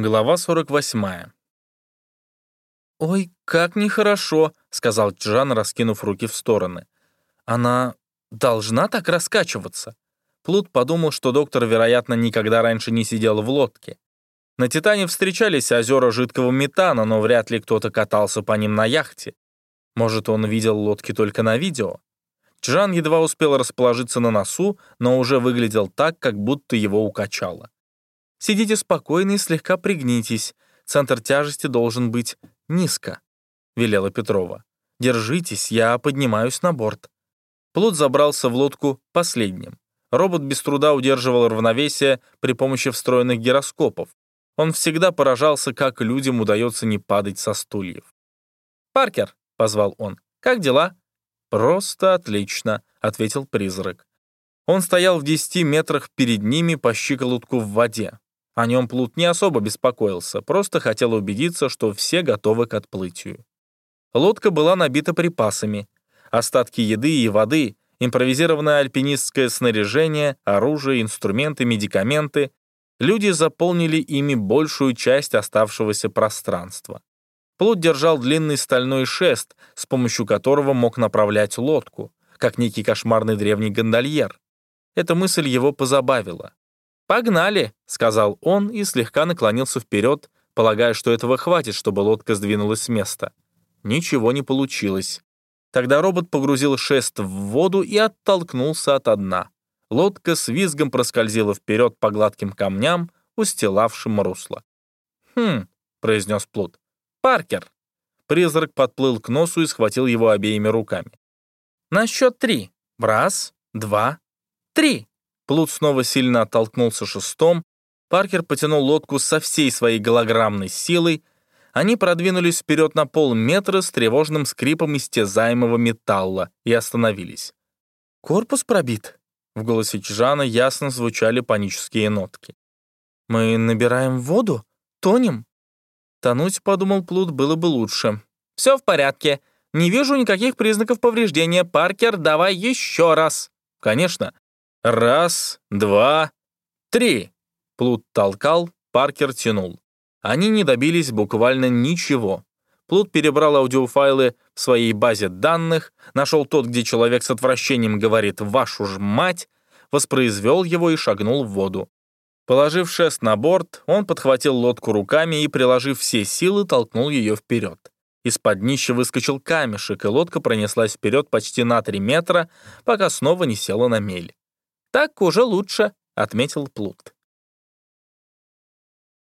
Глава 48. «Ой, как нехорошо», — сказал Джан, раскинув руки в стороны. «Она должна так раскачиваться?» Плут подумал, что доктор, вероятно, никогда раньше не сидел в лодке. На «Титане» встречались озера жидкого метана, но вряд ли кто-то катался по ним на яхте. Может, он видел лодки только на видео? Джан едва успел расположиться на носу, но уже выглядел так, как будто его укачало. Сидите спокойно и слегка пригнитесь. Центр тяжести должен быть низко», — велела Петрова. «Держитесь, я поднимаюсь на борт». Плут забрался в лодку последним. Робот без труда удерживал равновесие при помощи встроенных гироскопов. Он всегда поражался, как людям удается не падать со стульев. «Паркер», — позвал он, — «как дела?» «Просто отлично», — ответил призрак. Он стоял в десяти метрах перед ними по щиколотку в воде. О нем Плут не особо беспокоился, просто хотел убедиться, что все готовы к отплытию. Лодка была набита припасами. Остатки еды и воды, импровизированное альпинистское снаряжение, оружие, инструменты, медикаменты. Люди заполнили ими большую часть оставшегося пространства. Плут держал длинный стальной шест, с помощью которого мог направлять лодку, как некий кошмарный древний гондольер. Эта мысль его позабавила. «Погнали!» — сказал он и слегка наклонился вперед, полагая, что этого хватит, чтобы лодка сдвинулась с места. Ничего не получилось. Тогда робот погрузил шест в воду и оттолкнулся от дна. Лодка с визгом проскользила вперед по гладким камням, устилавшим русло. «Хм», — произнес Плут. «Паркер». Призрак подплыл к носу и схватил его обеими руками. «На счет три. Раз, два, три». Плут снова сильно оттолкнулся шестом, Паркер потянул лодку со всей своей голограммной силой, они продвинулись вперед на полметра с тревожным скрипом истязаемого металла и остановились. «Корпус пробит?» В голосе Чжана ясно звучали панические нотки. «Мы набираем воду? Тонем?» Тонуть, подумал Плут, было бы лучше. «Все в порядке. Не вижу никаких признаков повреждения. Паркер, давай еще раз». «Конечно. Раз, два, три. Плут толкал, Паркер тянул. Они не добились буквально ничего. Плут перебрал аудиофайлы в своей базе данных, нашел тот, где человек с отвращением говорит «вашу ж мать», воспроизвел его и шагнул в воду. Положив шест на борт, он подхватил лодку руками и, приложив все силы, толкнул ее вперед. Из-под днища выскочил камешек, и лодка пронеслась вперед почти на три метра, пока снова не села на мель. «Так уже лучше», — отметил Плут.